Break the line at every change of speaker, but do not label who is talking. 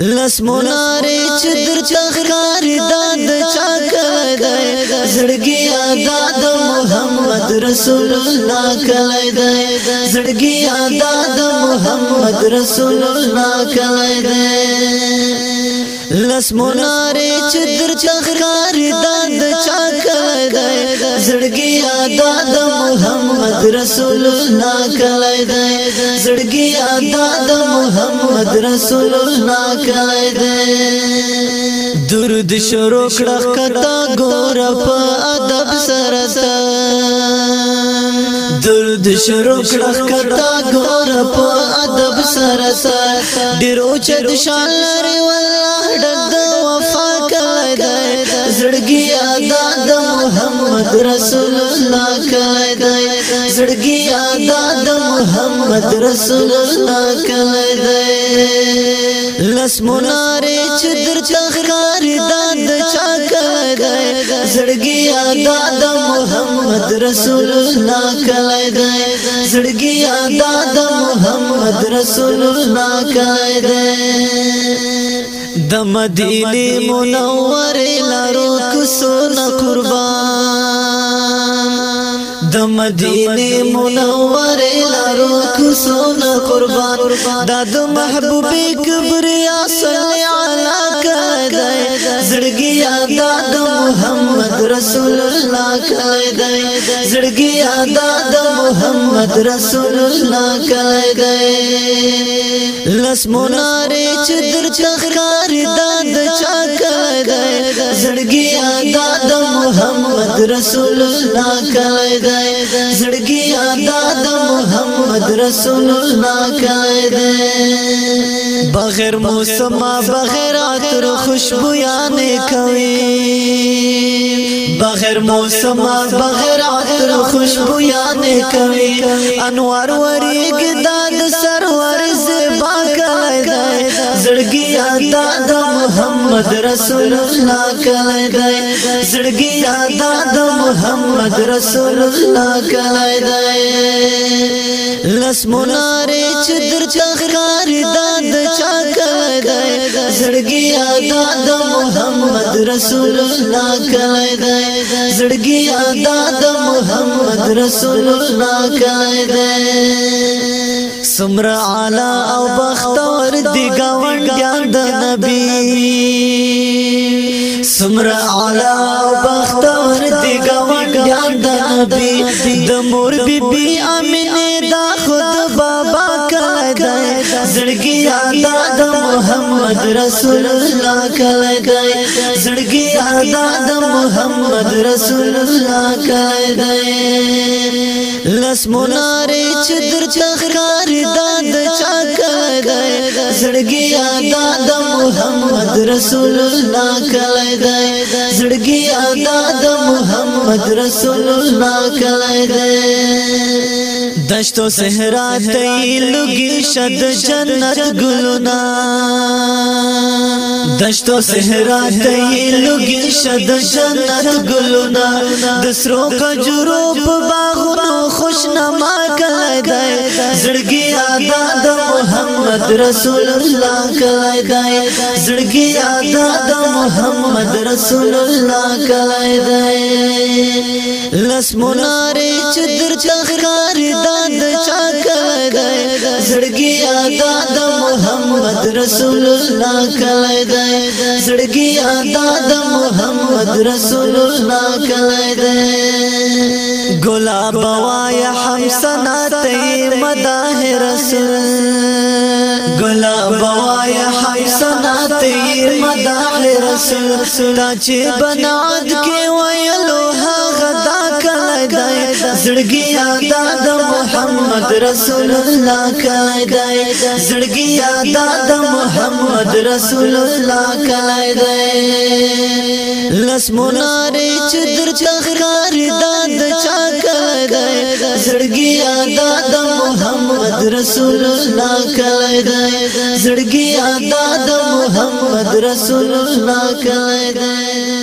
لس مونارې چې درته خار داد چا کړای دی زړګي آزاد محمد رسول الله کړای دی زړګي آزاد محمد رسول الله کړای دی لس مونارې چې رسول الله کله دی زړګي ادا د محمد رسول الله کله دی درود شروع کړه کتا ګور په ادب سره درد شروع کړه کتا ګور په ادب سره سره ډیرو چد شان لري والله ډد وفا کله دی زړګي ادا د محمد رسول الله کله دی زړګیا د محمد رسول الله کله دی لس منار چې درته خار د چا کله دی زړګیا د محمد رسول الله کله دی زړګیا د محمد رسول الله کله دی د مدینه منوره لارو کو سونه قربان د مدینه منوره لارو کوسونه قربان دا د محبوب کبریا صلی علی کدای زړګی ادا د محمد رسول الله کدای زړګی ادا د محمد رسول الله کدای لس موناره چې درته ښکار دا د چا کدای زړګی ادا د محمد محمد رسول الله قائد زړګي ادا د محمد رسول الله قائد بغیر موسم بغیر عطر خوشبو یانه کوي بغیر موسم بغیر عطر خوشبو یانه کوي انوار وریګ داد سرور زه کله دی زړګي یاد د محمد رسول الله کله دی زړګي یاد د محمد رسول الله کله دی لس موناره چې درته خار داد چا کله دی
زړګي یاد د محمد رسول الله کله
دی زړګي یاد د محمد رسول الله کله دی سمر اعلی او بختور دی گاونډیان د نبی سمر اعلی او بختور بی د مور بی بی امینه دا خود بابا کده زړګي ادا د محمد رسول الله کده زړګي ادا د محمد رسول الله کده لسموناره چې در تخکار د زړګي ادا د محمد رسول الله کله دی زړګي ادا د محمد رسول الله کله دی دشتو صحرا ته لګي شد جنت ګلونا دشتو صحرا ته لګي شد جنت ګلونا د سرو کجرو په باغونو خوشنما کله دی زړګي محمد رسول الله کای دای زړګي یاد د محمد رسول الله کای دای لس مونارې چې درته خار داد چا کای دای زړګي یاد د محمد رسول الله کای دای زړګي یاد د محمد رسول الله کای دای ګلاب وایا حمسنا ته مداح رسول لا بوایا حی سنات مداح رسول تا چې بناد کې ویلو هغه دا کله دای زړګي ادا د محمد رسول الله کله دای زړګي ادا د محمد رسول الله کله دای لس مونارې چې درته خار داد چا کله دای زړګي ادا د محمد رسول الله کله دی زړګي ادا د محمد رسول الله کله دی